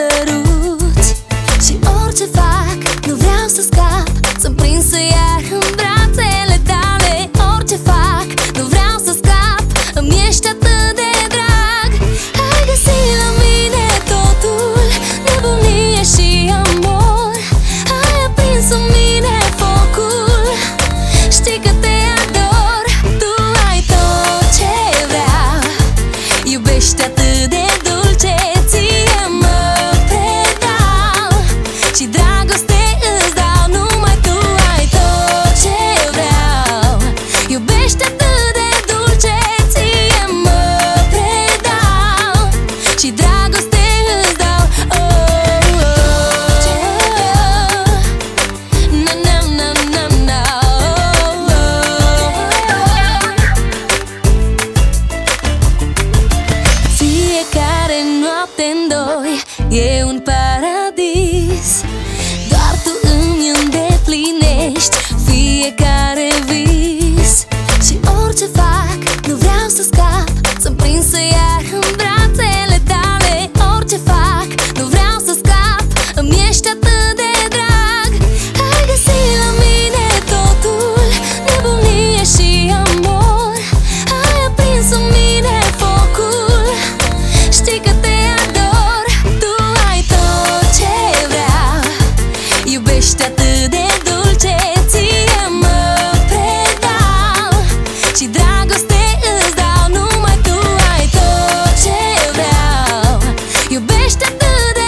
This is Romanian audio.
săruți Și orice fac, nu vreau să scap. Sunt prinsă iar în brațele tale. Orice fac, nu vreau să scap. Îmi ești atât de drag. Ai găsit la mine totul. Nebunie și amor. Ai aprins în mine focul. Știi că te ador. Tu ai tot ce vreau Iubești atât de dulce. step through the